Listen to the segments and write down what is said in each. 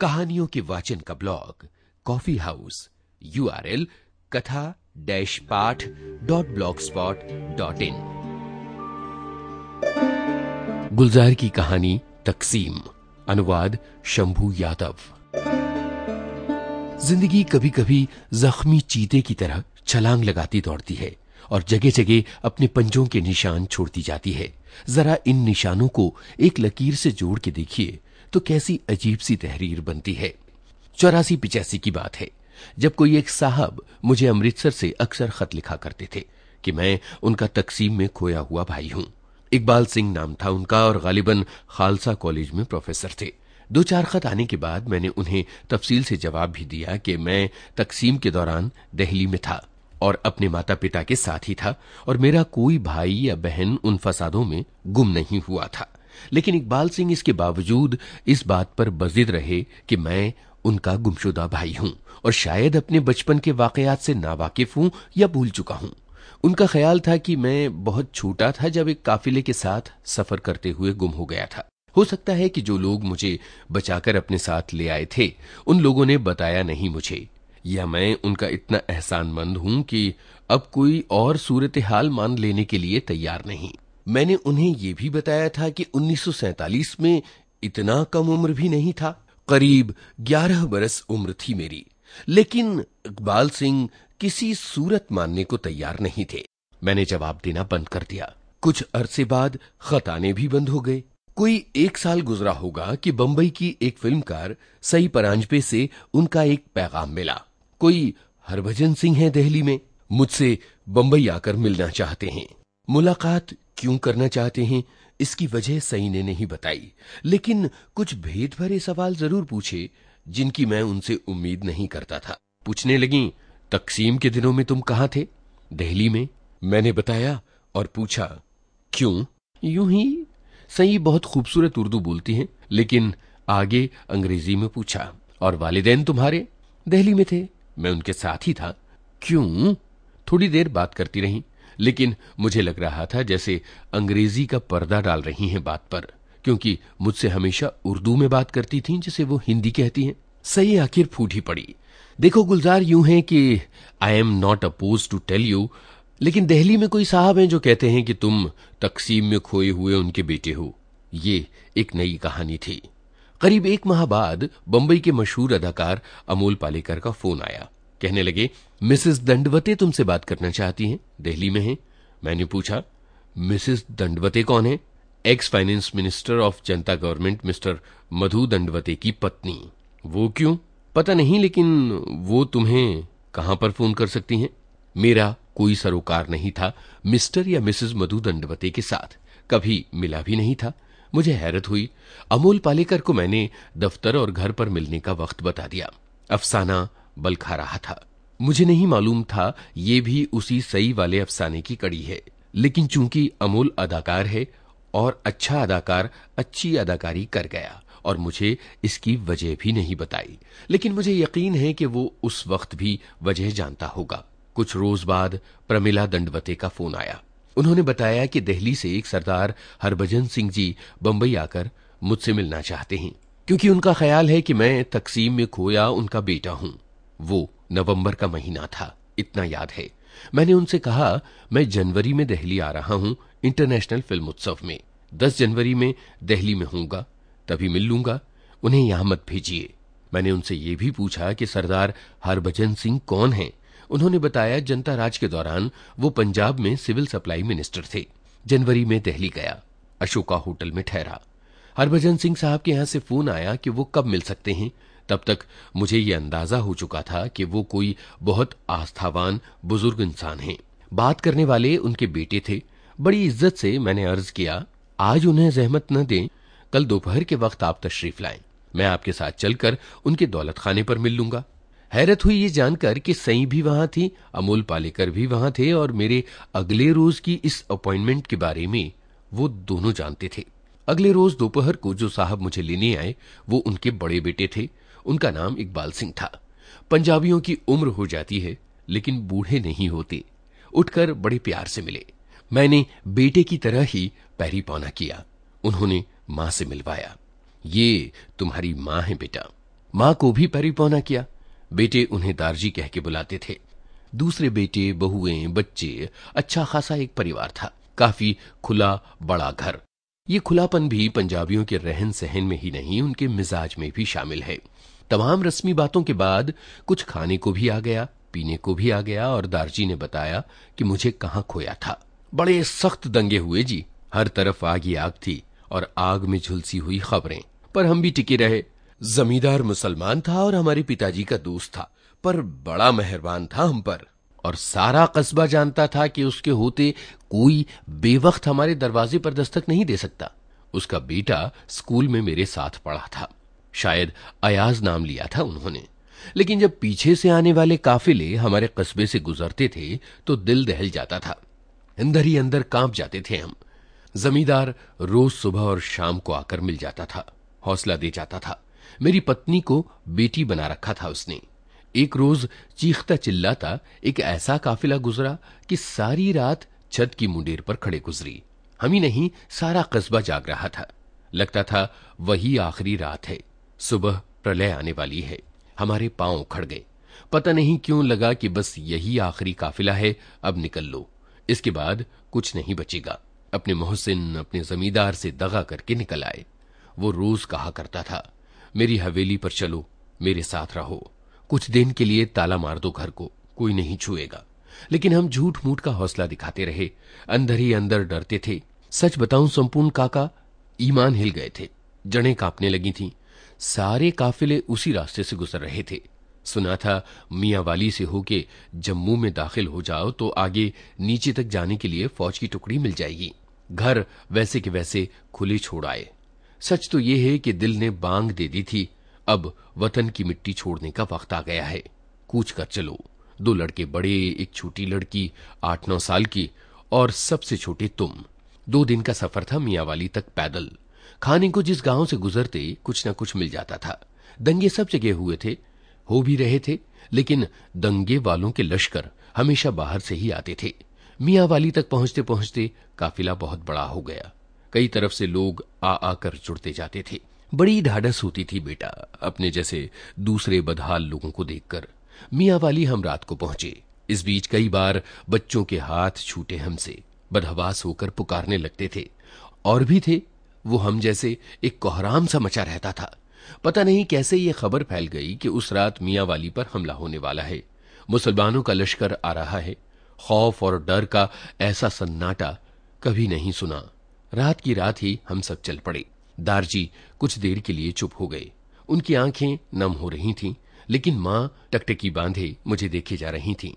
कहानियों के वाचन का blog, coffee house U R L कथा, डैश पाठ, dot blogspot dot in. Gulzar की कहानी, तकसीम, अनुवाद, शंभू यादव। ज़िंदगी कभी कभी जख्मी चीते की तरह छलांग लगाती दौड़ती है। और जगह जगह अपने पंजों के निशान छोड़ती जाती है। जरा इन निशानों को एक लकीर से जोड़ के देखिए तो कैसी अजीब सी तहरीर बनती है। चौरासी पिचासी की बात है। जब कोई एक साहब मुझे अमृतसर से अक्सर खत लिखा करते थे कि मैं उनका तकसीम में खोया हुआ भाई हूँ। इकबाल सिंह नाम था उनका और गालिबन खालसा कॉलेज में प्रोफेसर थे। दो चार खत आने के बाद मैंने उन्हें तफसील से जवाब भी दिया कि मैं तकसीम के दौरान दहली में था। और अपने माता पिता के साथ ही था और मेरा कोई भाई या बहन उन फसादों में गुम नहीं हुआ था। लेकिन इकबाल सिंह इसके बावजूद इस बात पर बजिद रहे कि मैं उनका गुमशुदा भाई हूँ और शायद अपने बचपन के वाकयात से नावाकिफ हूँ या भूल चुका हूँ। उनका ख्याल था कि मैं बहुत छोटा था जब एक काफिले के साथ सफ़र करते हुए गुम हो गया था। हो सकता है कि जो लोग मुझे बचाकर अपने साथ ले आए थे, उन लोगों ने बताया नहीं मुझे। या मैं उनका इतना एहसानमंद हूँ कि अब कोई और सूरत हाल मान लेने के लिए तैयार नहीं। मैंने उन्हें यह भी बताया था कि 1947 में इतना कम उम्र भी नहीं था। करीब 11 बरस उम्र थी मेरी। लेकिन इकबाल सिंह किसी सूरत मानने को तैयार नहीं थे। मैंने जवाब देना बंद कर दिया। कुछ अरसे बाद खत आने भी बंद हो गए। कोई एक साल गुजरा होगा कि बंबई की एक फिल्मकार सई परांजपे से उनका एक पैगाम मिला। कोई हरभजन सिंह है दिल्ली में? मुझसे बंबई आकर मिलना चाहते हैं। मुलाकात क्यों करना चाहते हैं, इसकी वजह सई ने नहीं बताई। लेकिन कुछ भेद भरे सवाल ज़रूर पूछे, जिनकी मैं उनसे उम्मीद नहीं करता था। पूछने लगी, तकसीम के दिनों में तुम कहाँ थे? दिल्ली में? मैंने बताया और पूछा, क्यों? यूँ ही सई बहुत खूबसूरत उर्दू बोलती हैं, लेकिन आगे अंग्रेज़ी में पूछा, और वालिदेन तुम्हारे? दिल्ली में थे? मैं उनके साथ ही था। क्यों? थोड़ी देर बात करती रही, लेकिन मुझे लग रहा था जैसे अंग्रेज़ी का पर्दा डाल रही हैं बात पर, क्योंकि मुझसे हमेशा उर्दू में बात करती थीं, जिसे वो हिंदी कहती हैं। सही आखिर फूटी पड़ी। देखो गुलजार, यूँ है कि I am not opposed to tell you लेकिन दिल्ली में कोई साहब हैं जो कहते हैं कि तुम तकसीम में खोए हुए उनके बेटे हो। ये एक नई कहानी थी। करीब एक माह बाद बंबई के मशहूर अदाकार अमोल पालेकर का फ़ोन आया। कहने लगे, मिसेस दंडवते तुमसे बात करना चाहती हैं, दिल्ली में हैं। मैंने पूछा, मिसेस दंडवते कौन है? Ex finance minister of Janata government mister Madhu Dandavate की पत्नी। वो क्यों? पता नहीं, लेकिन वो तुम्हें कहाँ पर फ़ोन कर सकती हैं? मेरा कोई सरोकार नहीं था, मिस्टर या मिसेस मधु दंडवते के साथ, कभी मिला भी नहीं था। मुझे हैरत हुई। अमोल पालेकर को मैंने दफ्तर और घर पर मिलने का वक्त बता दिया। अफसाना बल खा रहा था। मुझे नहीं मालूम था ये भी उसी सही वाले अफसाने की कड़ी है। लेकिन चूँकि अमोल अदाकार है और अच्छा अदाकार अच्छी अदाकारी कर गया और मुझे इसकी वजह भी नहीं बताई। लेकिन मुझे यकीन है कि वो उस वक्त भी वजह जानता होगा। कुछ रोज बाद प्रमिला दंडवते का फ़ोन आया। उन्होंने बताया कि दिल्ली से एक सरदार हरभजन सिंह जी बंबई आकर मुझसे मिलना चाहते हैं, क्योंकि उनका ख्याल है कि मैं तकसीम में खोया उनका बेटा हूँ। वो नवंबर का महीना था, इतना याद है। मैंने उनसे कहा, मैं जनवरी में दिल्ली आ रहा हूँ, इंटरनेशनल फ़िल्म उत्सव में। दस जनवरी में दिल्ली में हूँगा तभी मिल लूँगा, उन्हें यहाँ मत भेजिए। मैंने उनसे ये भी पूछा कि सरदार हरभजन सिंह कौन हैं? उन्होंने बताया, जनता राज के दौरान वो पंजाब में सिविल सप्लाई मिनिस्टर थे। जनवरी में दिल्ली गया। अशोका होटल में ठहरा। हरभजन सिंह साहब के यहाँ से फ़ोन आया कि वो कब मिल सकते हैं। तब तक मुझे ये अंदाज़ा हो चुका था कि वो कोई बहुत आस्थावान, बुज़ुर्ग इंसान हैं। बात करने वाले उनके बेटे थे। बड़ी इज़्ज़त से मैंने अर्ज़ किया, आज उन्हें जहमत न दें। कल दोपहर के वक्त आप तशरीफ़ लाएँ। मैं आपके साथ चलकर उनके दौलत खाने पर मिल लूँगा। हैरत हुई ये जानकर कि सई भी वहाँ थी, अमोल पालेकर भी वहाँ थे और मेरे अगले रोज की इस अपॉइंटमेंट के बारे में वो दोनों जानते थे। अगले रोज दोपहर को जो साहब मुझे लेने आए, वो उनके बड़े बेटे थे। उनका नाम इकबाल सिंह था। पंजाबियों की उम्र हो जाती है, लेकिन बूढ़े नहीं होते। उठकर बड़े प्यार से मिले। मैंने बेटे की तरह ही पैरी पौना किया। उन्होंने माँ से मिलवाया। ये तुम्हारी माँ है बेटा। माँ को भी पैरी पौना किया। बेटे उन्हें दारजी कह के बुलाते थे। दूसरे बेटे, बहुएँ, बच्चे अच्छा खासा एक परिवार था। काफ़ी खुला, बड़ा घर। ये खुलापन भी पंजाबियों के रहन सहन में ही नहीं, उनके मिजाज में भी शामिल है। तमाम रस्मी बातों के बाद कुछ खाने को भी आ गया, पीने को भी आ गया और दारजी ने बताया कि मुझे कहाँ खोया था। बड़े सख्त दंगे हुए जी। हर तरफ़ आग ही आग थी और आग में झुलसी हुई खबरें। पर हम भी टिके रहे। जमींदार मुसलमान था और हमारे पिताजी का दोस्त था, पर बड़ा मेहरबान था हम पर। और सारा कस्बा जानता था कि उसके होते कोई बेवक्त हमारे दरवाजे पर दस्तक नहीं दे सकता। उसका बेटा स्कूल में मेरे साथ पढ़ा था। शायद अयाज नाम लिया था उन्होंने। लेकिन जब पीछे से आने वाले काफिले हमारे कस्बे से गुजरते थे तो दिल दहल जाता था। अंदर ही अंदर काँप जाते थे हम। जमींदार रोज सुबह और शाम को आकर मिल जाता था, हौसला दे जाता था। मेरी पत्नी को बेटी बना रखा था उसने। एक रोज चीखता चिल्लाता एक ऐसा काफिला गुजरा कि सारी रात छत की मुंडेर पर खड़े गुजरी। हम ही नहीं, सारा कस्बा जाग रहा था। लगता था वही आखिरी रात है। सुबह प्रलय आने वाली है। हमारे पाँव उखड़ गए। पता नहीं क्यों लगा कि बस यही आखिरी काफिला है, अब निकल लो। इसके बाद कुछ नहीं बचेगा। अपने मोहसिन, अपने जमींदार से दगा करके निकल आए। वो रोज कहा करता था मेरी हवेली पर चलो, मेरे साथ रहो। कुछ दिन के लिए ताला मार दो घर को, कोई नहीं छुएगा। लेकिन हम झूठ मूठ का हौसला दिखाते रहे, अंदर ही अंदर डरते थे। सच बताऊँ, संपूर्ण काका ईमान हिल गए थे। जड़ें कांपने लगी थीं। सारे काफिले उसी रास्ते से गुजर रहे थे। सुना था, मियाँ वाली से होके जम्मू में दाखिल हो जाओ तो आगे नीचे तक जाने के लिए फौज की टुकड़ी मिल जाएगी। घर वैसे के वैसे खुले छोड़ आए। सच तो यह है कि दिल ने बांग दे दी थी। अब वतन की मिट्टी छोड़ने का वक्त आ गया है। कूच कर चलो। दो लड़के बड़े, एक छोटी लड़की, आठ नौ साल की, और सबसे छोटे तुम। दो दिन का सफ़र था मियावाली तक पैदल। खाने को जिस गाँव से गुजरते, कुछ न कुछ मिल जाता था। दंगे सब जगह हुए थे। हो भी रहे थे, लेकिन दंगे वालों के लश्कर हमेशा बाहर से ही आते थे। मियाँ वाली तक पहुँचते पहुँचते काफिला बहुत बड़ा हो गया। कई तरफ़ से लोग आ आकर जुड़ते जाते थे। बड़ी ढाढ़स होती थी बेटा, अपने जैसे दूसरे बदहाल लोगों को देखकर। मियाँ वाली हम रात को पहुँचे। इस बीच कई बार बच्चों के हाथ छूटे हमसे, बदहवास होकर पुकारने लगते थे। और भी थे, वो हम जैसे एक कोहराम सा मचा रहता था। पता नहीं कैसे ये खबर फैल गई कि उस रात मियाँ वाली पर हमला होने वाला है। मुसलमानों का लश्कर आ रहा है। खौफ और डर का ऐसा सन्नाटा कभी नहीं सुना। रात की रात ही हम सब चल पड़े। दारजी कुछ देर के लिए चुप हो गए। उनकी आँखें नम हो रही थीं, लेकिन माँ टकटकी बांधे मुझे देखे जा रही थीं।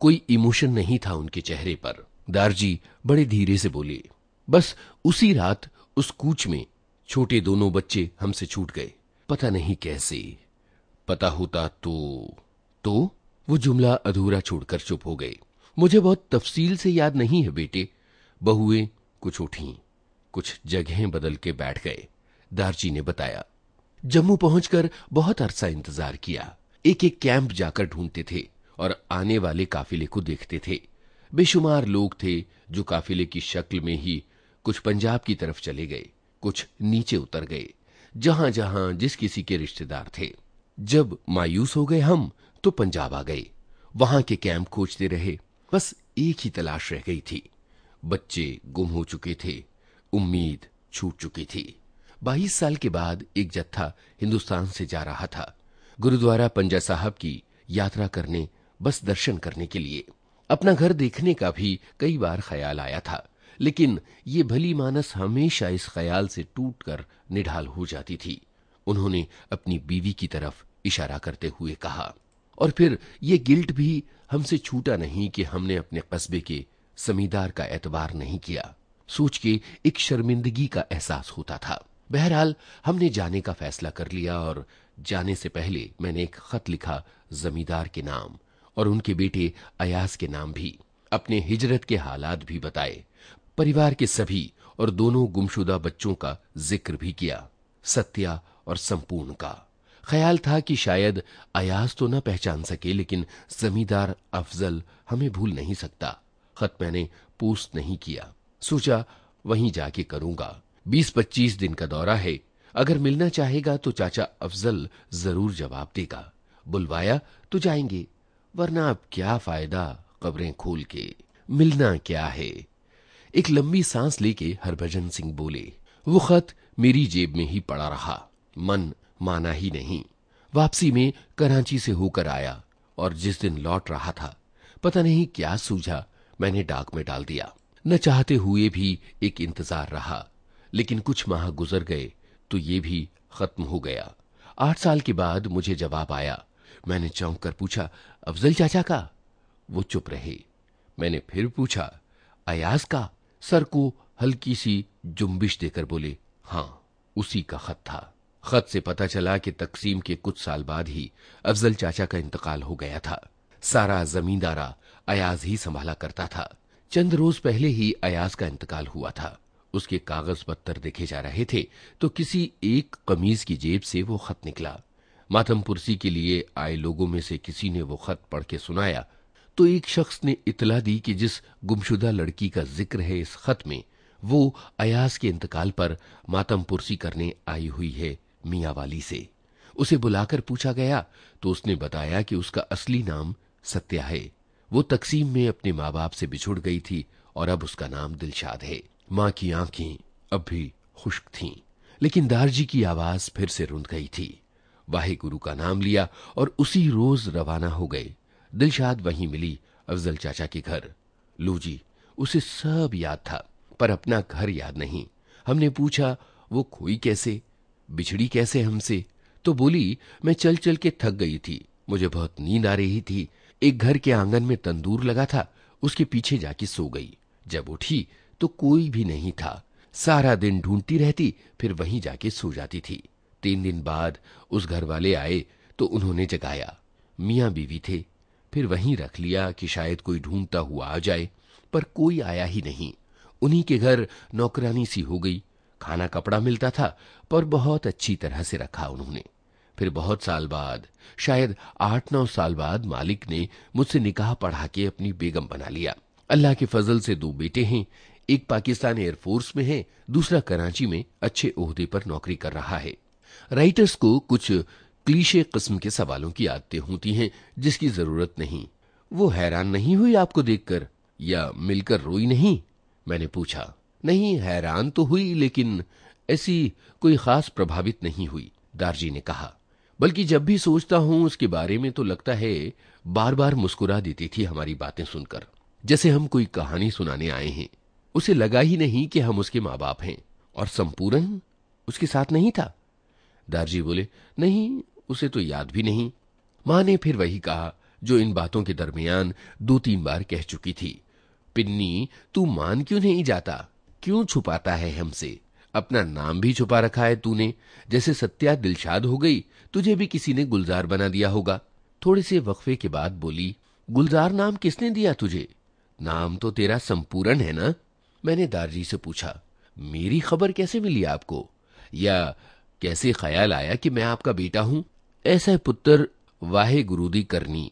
कोई इमोशन नहीं था उनके चेहरे पर। दारजी बड़े धीरे से बोले, बस उसी रात उस कूच में छोटे दोनों बच्चे हमसे छूट गए। पता नहीं कैसे। पता होता तो तो वो जुमला अधूरा छोड़कर चुप हो गए। मुझे बहुत तफसील से याद नहीं है बेटे। बहुए कुछ उठी, कुछ जगहें बदल के बैठ गए दारजी ने बताया। जम्मू पहुंचकर बहुत अरसा इंतज़ार किया। एक एक कैंप जाकर ढूंढते थे और आने वाले काफिले को देखते थे। बेशुमार लोग थे जो काफिले की शक्ल में ही कुछ पंजाब की तरफ़ चले गए, कुछ नीचे उतर गए जहाँ जहाँ जिस किसी के रिश्तेदार थे। जब मायूस हो गए हम तो पंजाब आ गए। वहाँ के कैंप खोजते रहे, बस एक ही तलाश रह गई थी। बच्चे गुम हो चुके थे, उम्मीद छूट चुकी थी। बाईस साल के बाद एक जत्था हिंदुस्तान से जा रहा था। गुरुद्वारा पंजा साहब की यात्रा करने, बस दर्शन करने के लिए। अपना घर देखने का भी कई बार ख्याल आया था, लेकिन ये भली मानस हमेशा इस ख्याल से टूटकर निढाल हो जाती थी। उन्होंने अपनी बीवी की तरफ़ इशारा करते हुए कहा, और फिर ये गिल्ट भी हमसे छूटा नहीं कि हमने अपने कस्बे के समीदार का एतबार नहीं किया। सोच के एक शर्मिंदगी का एहसास होता था। बहरहाल, हमने जाने का फैसला कर लिया और जाने से पहले मैंने एक खत लिखा, जमींदार के नाम, और उनके बेटे अयास के नाम भी, अपने हिजरत के हालात भी बताए, परिवार के सभी और दोनों गुमशुदा बच्चों का ज़िक्र भी किया, सत्या और संपूर्ण का। ख्याल था कि शायद अयास तो न पहचान सके, लेकिन जमींदार अफजल हमें भूल नहीं सकता। खत मैंने पोस्ट नहीं किया। सोचा, वहीं जाके करूँगा। बीस पच्चीस दिन का दौरा है। अगर मिलना चाहेगा तो चाचा अफजल ज़रूर जवाब देगा। बुलवाया तो जाएँगे, वरना अब क्या फ़ायदा कब्रें खोल के। मिलना क्या है? एक लंबी सांस लेके हरभजन सिंह बोले, वो खत मेरी जेब में ही पड़ा रहा। मन माना ही नहीं। वापसी में कराची से होकर आया और जिस दिन लौट रहा था, पता नहीं क्या सूझा मैंने डाक में डाल दिया। न चाहते हुए भी एक इंतज़ार रहा, लेकिन कुछ माह गुजर गए तो ये भी खत्म हो गया। आठ साल के बाद मुझे जवाब आया। मैंने चौंक कर पूछा, अफजल चाचा का? वो चुप रहे। मैंने फिर पूछा, अयाज का? सर को हल्की सी जुम्बिश देकर बोले, हाँ, उसी का खत था। खत से पता चला कि तकसीम के कुछ साल बाद ही अफजल चाचा का इंतकाल हो गया था। सारा जमींदारा अयाज ही संभाला करता था। चंद रोज पहले ही अयाज का इंतकाल हुआ था। उसके कागज़ पत्तर देखे जा रहे थे तो किसी एक कमीज की जेब से वो खत निकला। मातम पुरसी के लिए आए लोगों में से किसी ने वो खत पढ़ के सुनाया। तो एक शख्स ने इतला दी कि जिस गुमशुदा लड़की का ज़िक्र है इस खत में, वो अयाज के इंतकाल पर मातम पुरसी करने आई हुई है मियाँ वाली से। उसे बुलाकर पूछा गया तो उसने बताया कि उसका असली नाम सत्या है। वो तकसीम में अपने माँ बाप से बिछुड़ गई थी और अब उसका नाम दिलशाद है। माँ की आँखें अब भी खुश्क थीं, लेकिन दारजी की आवाज़ फिर से रुंध गई थी। वाहे गुरु का नाम लिया और उसी रोज रवाना हो गए। दिलशाद वहीं मिली अफजल चाचा के घर। लूजी उसे सब याद था, पर अपना घर याद नहीं। हमने पूछा, वो खोई कैसे? बिछड़ी कैसे हमसे? तो बोली, मैं चल चल के थक गई थी, मुझे बहुत नींद आ रही थी एक घर के आँगन में तंदूर लगा था। उसके पीछे जाके सो गई। जब उठी तो कोई भी नहीं था। सारा दिन ढूंढती रहती, फिर वहीं जाके सो जाती थी। तीन दिन बाद उस घर वाले आए तो उन्होंने जगाया। मियाँ बीवी थे। फिर वहीं रख लिया कि शायद कोई ढूंढता हुआ आ जाए, पर कोई आया ही नहीं। उन्हीं के घर नौकरानी सी हो गई। खाना कपड़ा मिलता था, पर बहुत अच्छी तरह से रखा उन्होंने। फिर बहुत साल बाद, शायद आठ नौ साल बाद मालिक ने मुझसे निकाह पढ़ा के अपनी बेगम बना लिया। अल्लाह के फजल से दो बेटे हैं, एक पाकिस्तान एयरफोर्स में है, दूसरा कराची में अच्छे ओहदे पर नौकरी कर रहा है। राइटर्स को कुछ क्लीशे किस्म के सवालों की आदतें होती हैं, जिसकी ज़रूरत नहीं। वो हैरान नहीं हुई आपको देखकर, या मिलकर रोई नहीं? मैंने पूछा। नहीं, हैरान तो हुई, लेकिन ऐसी कोई खास प्रभावित नहीं हुई, दारजी ने कहा। बल्कि जब भी सोचता हूँ, उसके बारे में तो लगता है बार बार मुस्कुरा देती थी हमारी बातें सुनकर। जैसे हम कोई कहानी सुनाने आए हैं, उसे लगा ही नहीं कि हम उसके माँ बाप हैं, और संपूर्ण उसके साथ नहीं था। दारजी बोले, नहीं, उसे तो याद भी नहीं। माँ ने फिर वही कहा, जो इन बातों के दरमियान दो तीन बार कह चुकी थी, पिन्नी, तू मान क्यों नहीं जाता? क्यों छुपाता है हमसे? अपना नाम भी छुपा रखा है तूने। जैसे सत्या दिलशाद हो गई, तुझे भी किसी ने गुलजार बना दिया होगा। थोड़े से वक्फे के बाद बोली, गुलजार नाम किसने दिया तुझे? नाम तो तेरा संपूर्ण है ना? मैंने दारजी से पूछा, मेरी खबर कैसे मिली आपको? या कैसे ख्याल आया कि मैं आपका बेटा हूँ? ऐसा पुत्र वाहे गुरुदी करनी।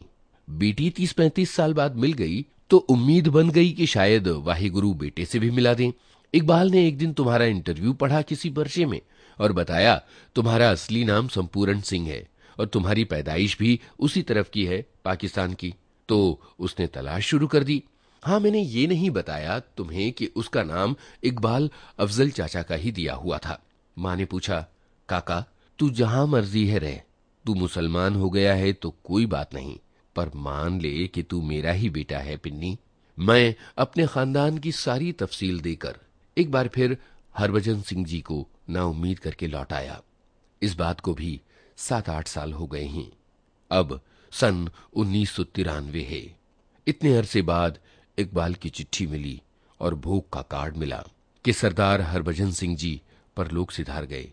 बेटी तीस पैंतीस साल बाद मिल गई तो उम्मीद बन गई कि शायद वाहे गुरु बेटे से भी मिला दें। इकबाल ने एक दिन तुम्हारा इंटरव्यू पढ़ा किसी पर्चे में और बताया, तुम्हारा असली नाम संपूर्ण सिंह है और तुम्हारी पैदाइश भी उसी तरफ़ की है, पाकिस्तान की। तो उसने तलाश शुरू कर दी। हाँ मैंने ये नहीं बताया तुम्हें कि उसका नाम इकबाल अफजल चाचा का ही दिया हुआ था। माँ ने पूछा, काका, तू जहाँ मर्ज़ी है रह। तू मुसलमान हो गया है तो कोई बात नहीं, पर मान ले कि तू मेरा ही बेटा है, पिन्नी। मैं अपने खानदान की सारी तफसील देकर एक बार फिर हरभजन सिंह जी को नाउमीद करके लौट आया। इस बात को भी सात आठ साल हो गए हैं। अब सन उन्नीस सौ तिरानवे है। इतने अरसे बाद इकबाल की चिट्ठी मिली और भोग का कार्ड मिला कि सरदार हरभजन सिंह जी पर लोग सिधार गए।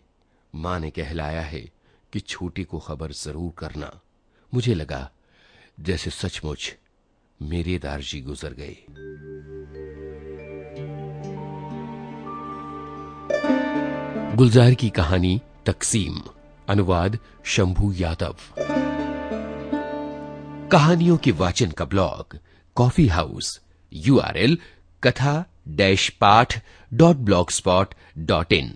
माँ ने कहलाया है कि छोटे को खबर ज़रूर करना। मुझे लगा, जैसे सचमुच मेरे दारजी गुजर गए। गुलजार की कहानी तकसीम, अनुवाद शंभू यादव। कहानियों के वाचन का ब्लॉग, कॉफ़ी हाउस यूआरएल कथा डैश पाठ डॉट ब्लॉक स्पॉट डॉट इन।